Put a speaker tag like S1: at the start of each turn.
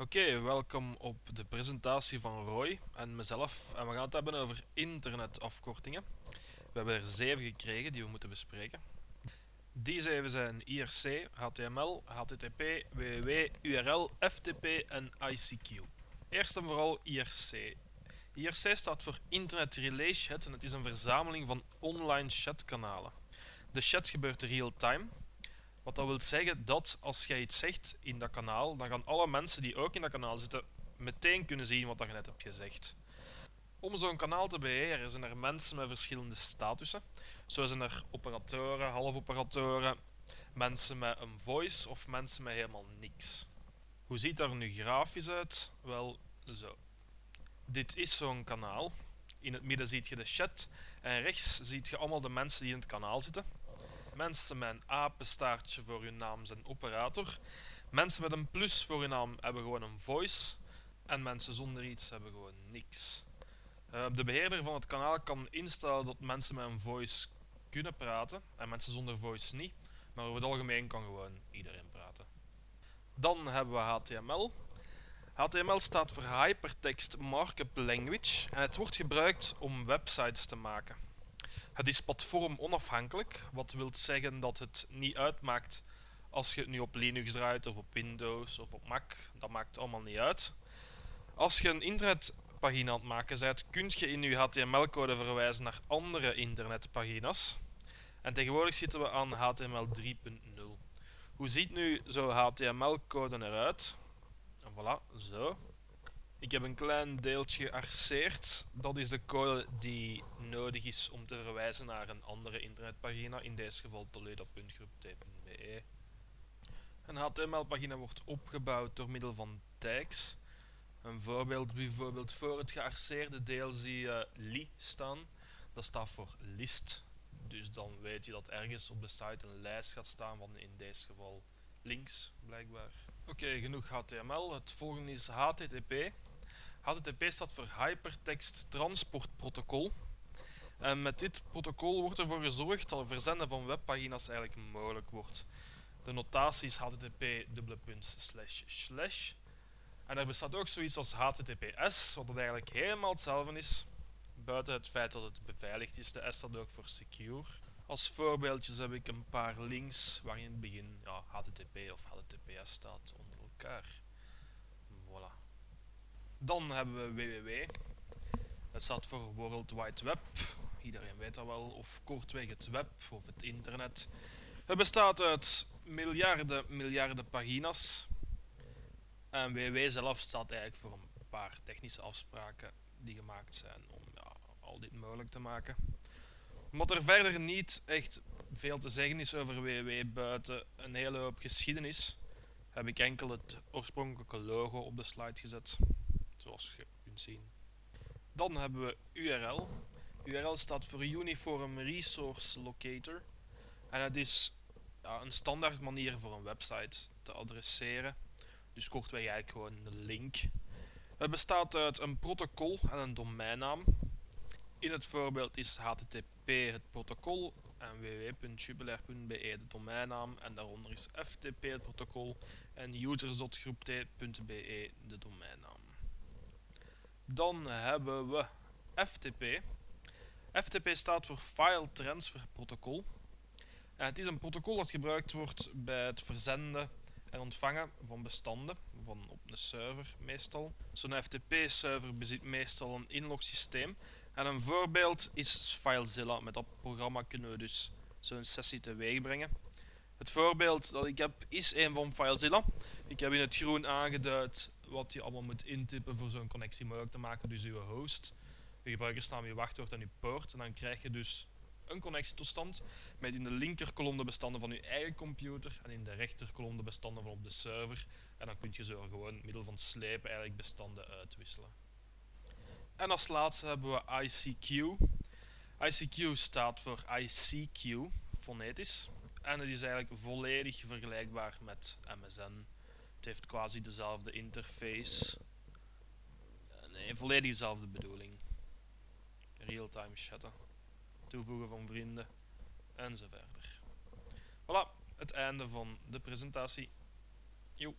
S1: Oké, welkom op de presentatie van Roy en mezelf. En we gaan het hebben over internetafkortingen. We hebben er zeven gekregen die we moeten bespreken. Die zeven zijn IRC, HTML, HTTP, WWW, URL, FTP en ICQ. Eerst en vooral IRC. IRC staat voor Internet Relay Chat en het is een verzameling van online chatkanalen. De chat gebeurt real-time, wat dat wil zeggen dat als jij iets zegt in dat kanaal, dan gaan alle mensen die ook in dat kanaal zitten meteen kunnen zien wat je net hebt gezegd. Om zo'n kanaal te beheren zijn er mensen met verschillende statussen. Zo zijn er operatoren, halfoperatoren, mensen met een voice of mensen met helemaal niks. Hoe ziet dat er nu grafisch uit? Wel, zo. Dit is zo'n kanaal. In het midden ziet je de chat en rechts ziet je allemaal de mensen die in het kanaal zitten. Mensen met een apenstaartje voor hun naam zijn operator. Mensen met een plus voor hun naam hebben gewoon een voice. En mensen zonder iets hebben gewoon niks. Uh, de beheerder van het kanaal kan instellen dat mensen met een voice kunnen praten en mensen zonder voice niet. Maar over het algemeen kan gewoon iedereen praten. Dan hebben we HTML. HTML staat voor Hypertext Markup Language en het wordt gebruikt om websites te maken. Het is platform onafhankelijk, wat wil zeggen dat het niet uitmaakt als je het nu op Linux draait of op Windows of op Mac. Dat maakt allemaal niet uit. Als je een internetpagina aan het maken bent, kun je in je HTML-code verwijzen naar andere internetpagina's. En tegenwoordig zitten we aan HTML 3.0. Hoe ziet nu zo'n HTML-code eruit? En voilà, zo. Ik heb een klein deeltje gearceerd. Dat is de code die nodig is om te verwijzen naar een andere internetpagina, in deze geval toledo.groep.t.be. Een HTML-pagina wordt opgebouwd door middel van tags. Een voorbeeld, bijvoorbeeld voor het gearceerde deel zie je li staan. Dat staat voor list. Dus dan weet je dat ergens op de site een lijst gaat staan van in deze geval links, blijkbaar. Oké, genoeg HTML. Het volgende is HTTP. HTTP staat voor Hypertext Transport Protocol. En met dit protocol wordt ervoor gezorgd dat het verzenden van webpagina's eigenlijk mogelijk wordt. De notatie is http slash En er bestaat ook zoiets als HTTPS, wat eigenlijk helemaal hetzelfde is, buiten het feit dat het beveiligd is. De S staat ook voor secure. Als voorbeeldjes heb ik een paar links waarin in het begin ja, HTTP of HTTPS staat onder elkaar. Voilà. Dan hebben we www. Dat staat voor World Wide Web. Iedereen weet dat wel. Of kortweg het web of het internet. Het bestaat uit miljarden, miljarden pagina's. En www zelf staat eigenlijk voor een paar technische afspraken die gemaakt zijn om al dit mogelijk te maken. Omdat er verder niet echt veel te zeggen is over www buiten een hele hoop geschiedenis, heb ik enkel het oorspronkelijke logo op de slide gezet zoals je kunt zien. Dan hebben we URL. URL staat voor Uniform Resource Locator. En het is een standaard manier voor een website te adresseren. Dus kortweg eigenlijk gewoon een link. Het bestaat uit een protocol en een domeinnaam. In het voorbeeld is HTTP het protocol en www.jubilair.be de domeinnaam en daaronder is FTP het protocol en users.groept.be de domeinnaam. Dan hebben we FTP. FTP staat voor File Transfer Protocol. En het is een protocol dat gebruikt wordt bij het verzenden en ontvangen van bestanden, van op een server meestal. Zo'n FTP-server bezit meestal een inlogsysteem. En een voorbeeld is FileZilla. Met dat programma kunnen we dus zo'n sessie teweeg brengen. Het voorbeeld dat ik heb is een van FileZilla. Ik heb in het groen aangeduid wat je allemaal moet intippen voor zo'n connectie mogelijk te maken. Dus uw host, je gebruikersnaam, je wachtwoord en je poort. En dan krijg je dus een connectietoestand met in de linkerkolom de bestanden van je eigen computer en in de rechterkolom de bestanden van op de server. En dan kun je zo gewoon middel van slepen eigenlijk bestanden uitwisselen. En als laatste hebben we ICQ. ICQ staat voor ICQ, fonetisch. En het is eigenlijk volledig vergelijkbaar met MSN. Het heeft quasi dezelfde interface. Nee, volledig dezelfde bedoeling. Real-time chatten. Toevoegen van vrienden. En zo verder. Voilà, het einde van de presentatie. Joep.